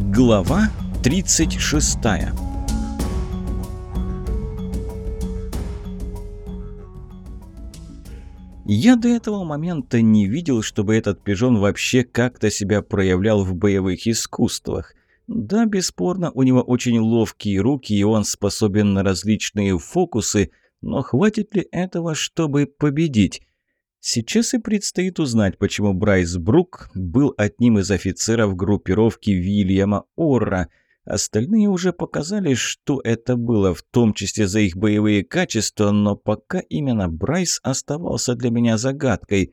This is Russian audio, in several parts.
Глава 36 Я до этого момента не видел, чтобы этот пижон вообще как-то себя проявлял в боевых искусствах. Да, бесспорно, у него очень ловкие руки, и он способен на различные фокусы, но хватит ли этого, чтобы победить? Сейчас и предстоит узнать, почему Брайс Брук был одним из офицеров группировки Вильяма Орра. Остальные уже показали, что это было, в том числе за их боевые качества, но пока именно Брайс оставался для меня загадкой.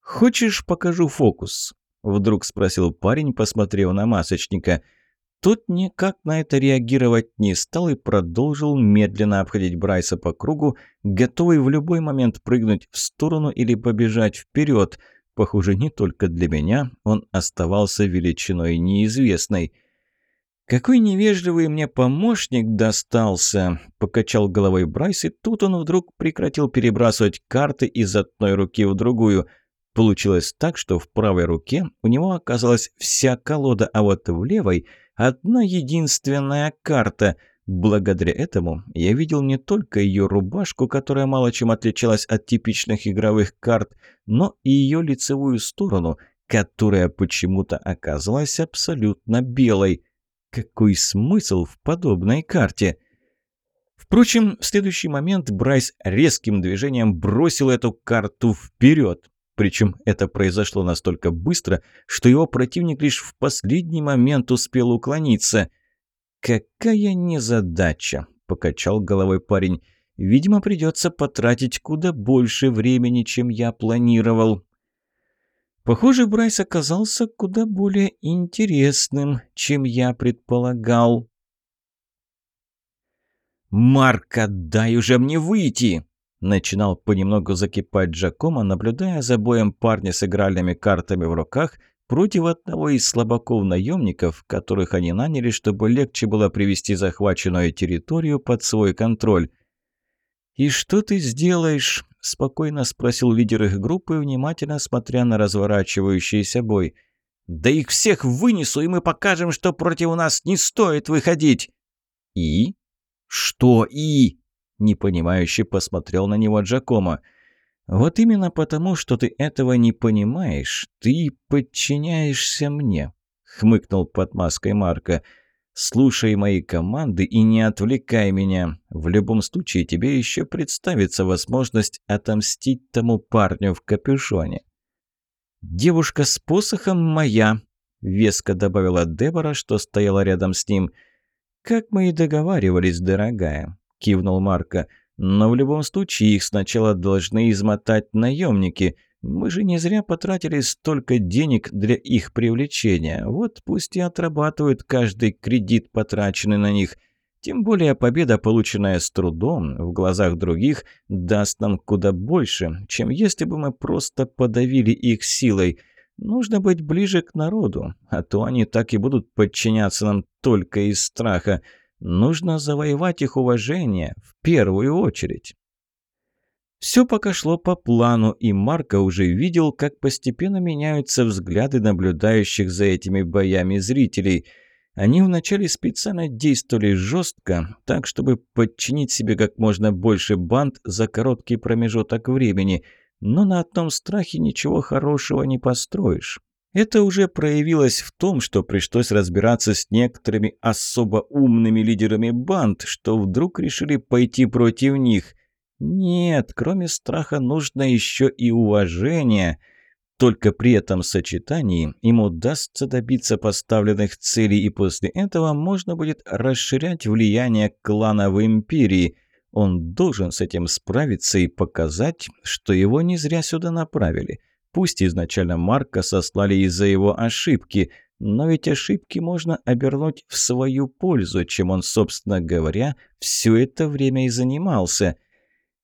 «Хочешь, покажу фокус?» – вдруг спросил парень, посмотрев на масочника – тот никак на это реагировать не стал и продолжил медленно обходить Брайса по кругу, готовый в любой момент прыгнуть в сторону или побежать вперед. Похоже, не только для меня он оставался величиной неизвестной. «Какой невежливый мне помощник достался!» – покачал головой Брайс, и тут он вдруг прекратил перебрасывать карты из одной руки в другую. Получилось так, что в правой руке у него оказалась вся колода, а вот в левой – Одна единственная карта. Благодаря этому я видел не только ее рубашку, которая мало чем отличалась от типичных игровых карт, но и ее лицевую сторону, которая почему-то оказалась абсолютно белой. Какой смысл в подобной карте? Впрочем, в следующий момент Брайс резким движением бросил эту карту вперед. Причем это произошло настолько быстро, что его противник лишь в последний момент успел уклониться. «Какая незадача!» – покачал головой парень. «Видимо, придется потратить куда больше времени, чем я планировал». Похоже, Брайс оказался куда более интересным, чем я предполагал. «Марка, дай уже мне выйти!» Начинал понемногу закипать Джакомо, наблюдая за боем парня с игральными картами в руках против одного из слабаков-наемников, которых они наняли, чтобы легче было привести захваченную территорию под свой контроль. «И что ты сделаешь?» – спокойно спросил лидер их группы, внимательно смотря на разворачивающийся бой. «Да их всех вынесу, и мы покажем, что против нас не стоит выходить!» «И?» «Что «и»?» Непонимающе посмотрел на него Джакомо. «Вот именно потому, что ты этого не понимаешь, ты подчиняешься мне», — хмыкнул под маской Марка. «Слушай мои команды и не отвлекай меня. В любом случае тебе еще представится возможность отомстить тому парню в капюшоне». «Девушка с посохом моя», — веско добавила Дебора, что стояла рядом с ним. «Как мы и договаривались, дорогая кивнул Марко. «Но в любом случае их сначала должны измотать наемники. Мы же не зря потратили столько денег для их привлечения. Вот пусть и отрабатывают каждый кредит, потраченный на них». Тем более победа, полученная с трудом, в глазах других, даст нам куда больше, чем если бы мы просто подавили их силой. Нужно быть ближе к народу, а то они так и будут подчиняться нам только из страха. Нужно завоевать их уважение в первую очередь. Все пока шло по плану, и Марко уже видел, как постепенно меняются взгляды наблюдающих за этими боями зрителей. Они вначале специально действовали жестко, так, чтобы подчинить себе как можно больше банд за короткий промежуток времени, но на одном страхе ничего хорошего не построишь. Это уже проявилось в том, что пришлось разбираться с некоторыми особо умными лидерами банд, что вдруг решили пойти против них. Нет, кроме страха нужно еще и уважение. Только при этом сочетании им удастся добиться поставленных целей, и после этого можно будет расширять влияние клана в империи. Он должен с этим справиться и показать, что его не зря сюда направили – Пусть изначально Марка сослали из-за его ошибки, но ведь ошибки можно обернуть в свою пользу, чем он, собственно говоря, все это время и занимался.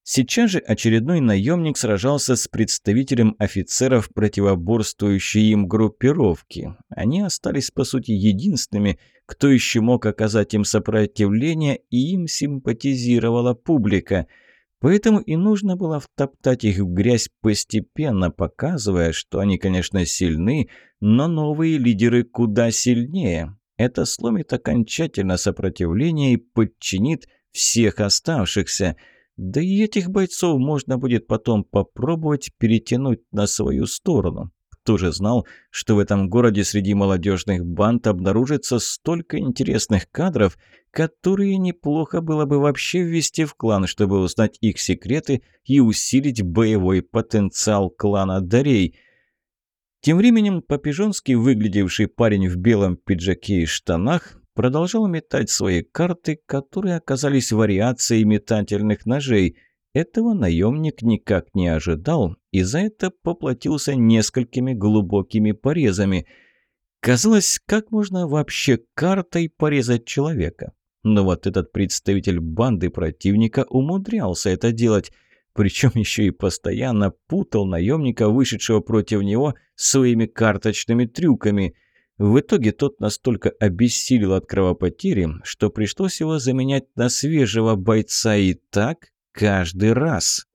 Сейчас же очередной наемник сражался с представителем офицеров противоборствующей им группировки. Они остались, по сути, единственными, кто еще мог оказать им сопротивление, и им симпатизировала публика – Поэтому и нужно было втоптать их в грязь постепенно, показывая, что они, конечно, сильны, но новые лидеры куда сильнее. Это сломит окончательно сопротивление и подчинит всех оставшихся. Да и этих бойцов можно будет потом попробовать перетянуть на свою сторону. Кто же знал, что в этом городе среди молодежных банд обнаружится столько интересных кадров, которые неплохо было бы вообще ввести в клан, чтобы узнать их секреты и усилить боевой потенциал клана Дарей. Тем временем Попижонский, выглядевший парень в белом пиджаке и штанах, продолжал метать свои карты, которые оказались вариацией метательных ножей – этого наемник никак не ожидал и за это поплатился несколькими глубокими порезами. Казалось, как можно вообще картой порезать человека? Но вот этот представитель банды противника умудрялся это делать, причем еще и постоянно путал наемника, вышедшего против него, своими карточными трюками. В итоге тот настолько обессилел от кровопотери, что пришлось его заменять на свежего бойца и так каждый раз.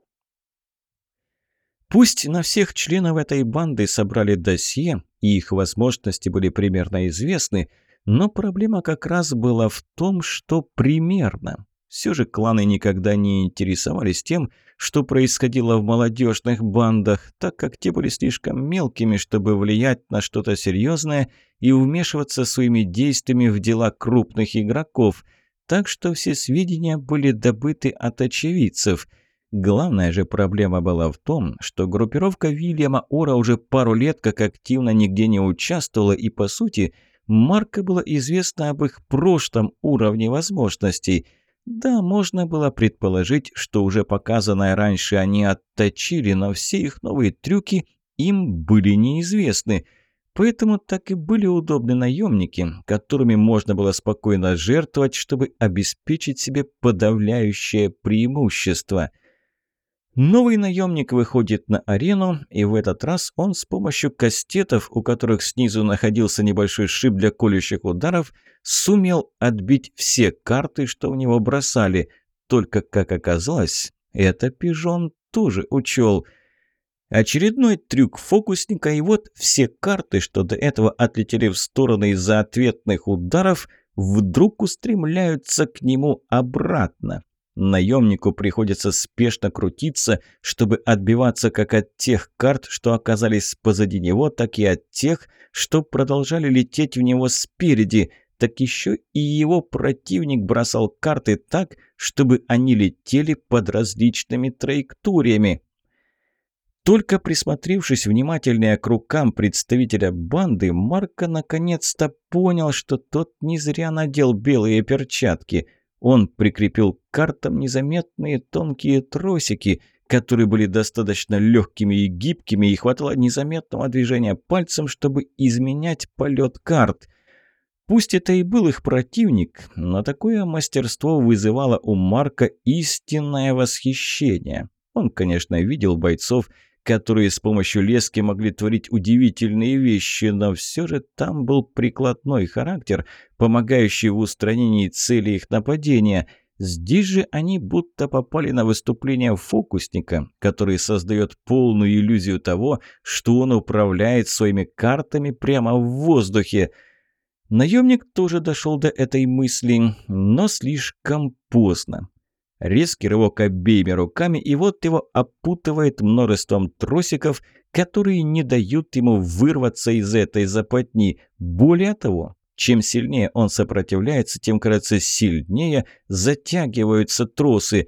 Пусть на всех членов этой банды собрали досье, и их возможности были примерно известны, но проблема как раз была в том, что примерно. Все же кланы никогда не интересовались тем, что происходило в молодежных бандах, так как те были слишком мелкими, чтобы влиять на что-то серьезное и вмешиваться своими действиями в дела крупных игроков – так что все сведения были добыты от очевидцев. Главная же проблема была в том, что группировка Вильяма Ора уже пару лет как активно нигде не участвовала, и, по сути, Марка было известно об их прошлом уровне возможностей. Да, можно было предположить, что уже показанное раньше они отточили, но все их новые трюки им были неизвестны – Поэтому так и были удобны наемники, которыми можно было спокойно жертвовать, чтобы обеспечить себе подавляющее преимущество. Новый наемник выходит на арену, и в этот раз он с помощью кастетов, у которых снизу находился небольшой шип для колющих ударов, сумел отбить все карты, что у него бросали. Только, как оказалось, это пижон тоже учел – Очередной трюк фокусника, и вот все карты, что до этого отлетели в стороны из-за ответных ударов, вдруг устремляются к нему обратно. Наемнику приходится спешно крутиться, чтобы отбиваться как от тех карт, что оказались позади него, так и от тех, что продолжали лететь в него спереди. Так еще и его противник бросал карты так, чтобы они летели под различными траекториями. Только присмотревшись внимательнее к рукам представителя банды, Марко наконец-то понял, что тот не зря надел белые перчатки. Он прикрепил к картам незаметные тонкие тросики, которые были достаточно легкими и гибкими, и хватало незаметного движения пальцем, чтобы изменять полет карт. Пусть это и был их противник, но такое мастерство вызывало у Марка истинное восхищение. Он, конечно, видел бойцов, которые с помощью лески могли творить удивительные вещи, но все же там был прикладной характер, помогающий в устранении цели их нападения. Здесь же они будто попали на выступление фокусника, который создает полную иллюзию того, что он управляет своими картами прямо в воздухе. Наемник тоже дошел до этой мысли, но слишком поздно. Резкий рывок обеими руками, и вот его опутывает множеством тросиков, которые не дают ему вырваться из этой западни. Более того, чем сильнее он сопротивляется, тем, кажется, сильнее затягиваются тросы.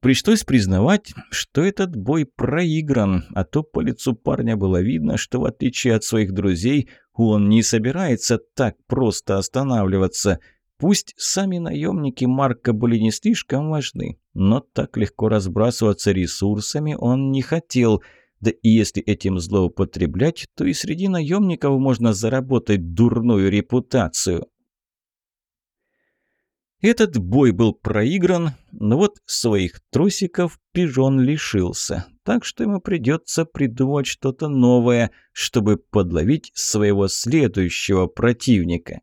Пришлось признавать, что этот бой проигран, а то по лицу парня было видно, что в отличие от своих друзей, он не собирается так просто останавливаться – Пусть сами наемники Марка были не слишком важны, но так легко разбрасываться ресурсами он не хотел. Да и если этим злоупотреблять, то и среди наемников можно заработать дурную репутацию. Этот бой был проигран, но вот своих трусиков пижон лишился, так что ему придется придумать что-то новое, чтобы подловить своего следующего противника.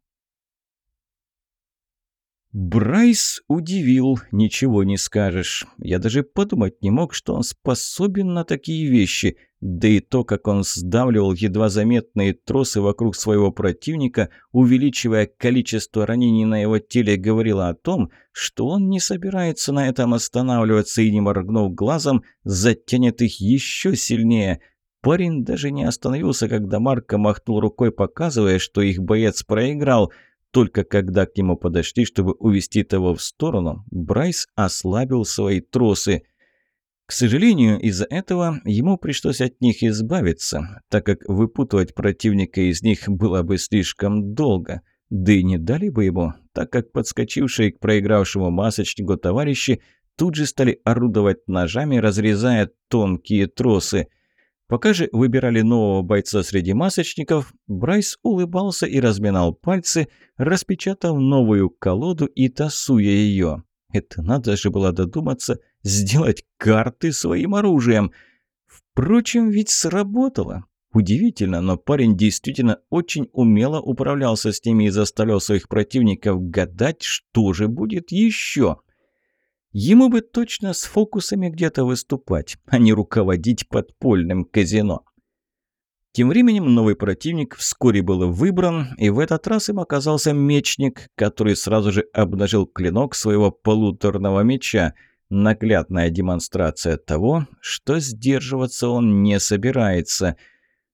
Брайс удивил, ничего не скажешь. Я даже подумать не мог, что он способен на такие вещи. Да и то, как он сдавливал едва заметные тросы вокруг своего противника, увеличивая количество ранений на его теле, говорило о том, что он не собирается на этом останавливаться и, не моргнув глазом, затянет их еще сильнее. Парень даже не остановился, когда Марко махнул рукой, показывая, что их боец проиграл – только когда к нему подошли, чтобы увести того в сторону, Брайс ослабил свои тросы. К сожалению, из-за этого ему пришлось от них избавиться, так как выпутывать противника из них было бы слишком долго. Да и не дали бы ему, так как подскочившие к проигравшему масочнику товарищи тут же стали орудовать ножами, разрезая тонкие тросы – Пока же выбирали нового бойца среди масочников, Брайс улыбался и разминал пальцы, распечатав новую колоду и тасуя ее. Это надо же было додуматься сделать карты своим оружием. Впрочем, ведь сработало. Удивительно, но парень действительно очень умело управлялся с ними и заставлял своих противников гадать, что же будет еще. Ему бы точно с фокусами где-то выступать, а не руководить подпольным казино. Тем временем новый противник вскоре был выбран, и в этот раз им оказался мечник, который сразу же обнажил клинок своего полуторного меча. Наглядная демонстрация того, что сдерживаться он не собирается.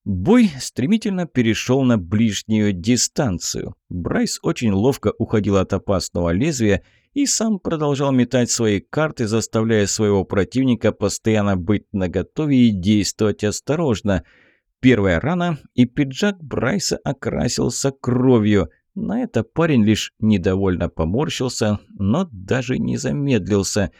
Бой стремительно перешел на ближнюю дистанцию. Брайс очень ловко уходил от опасного лезвия и сам продолжал метать свои карты, заставляя своего противника постоянно быть наготове и действовать осторожно. Первая рана, и пиджак Брайса окрасился кровью. На это парень лишь недовольно поморщился, но даже не замедлился.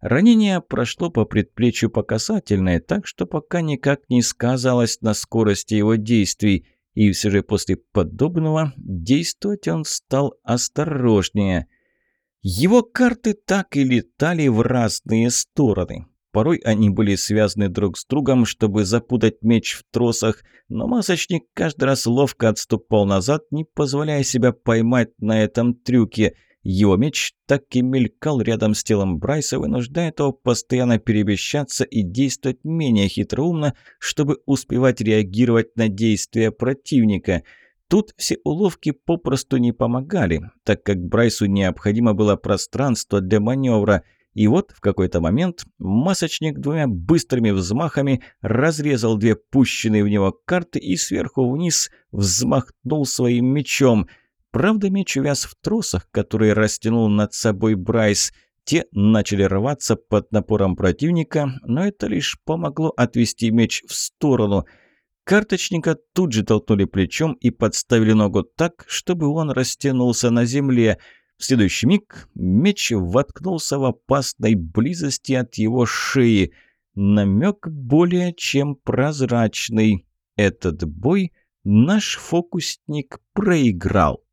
Ранение прошло по предплечью по касательной, так что пока никак не сказалось на скорости его действий. И все же после подобного действовать он стал осторожнее – его карты так и летали в разные стороны. Порой они были связаны друг с другом, чтобы запутать меч в тросах, но масочник каждый раз ловко отступал назад, не позволяя себя поймать на этом трюке. Его меч так и мелькал рядом с телом Брайса, вынуждая его постоянно перемещаться и действовать менее хитроумно, чтобы успевать реагировать на действия противника – Тут все уловки попросту не помогали, так как Брайсу необходимо было пространство для маневра. И вот в какой-то момент масочник двумя быстрыми взмахами разрезал две пущенные в него карты и сверху вниз взмахнул своим мечом. Правда, меч увяз в тросах, которые растянул над собой Брайс. Те начали рваться под напором противника, но это лишь помогло отвести меч в сторону – Карточника тут же толкнули плечом и подставили ногу так, чтобы он растянулся на земле. В следующий миг меч воткнулся в опасной близости от его шеи. Намек более чем прозрачный. Этот бой наш фокусник проиграл.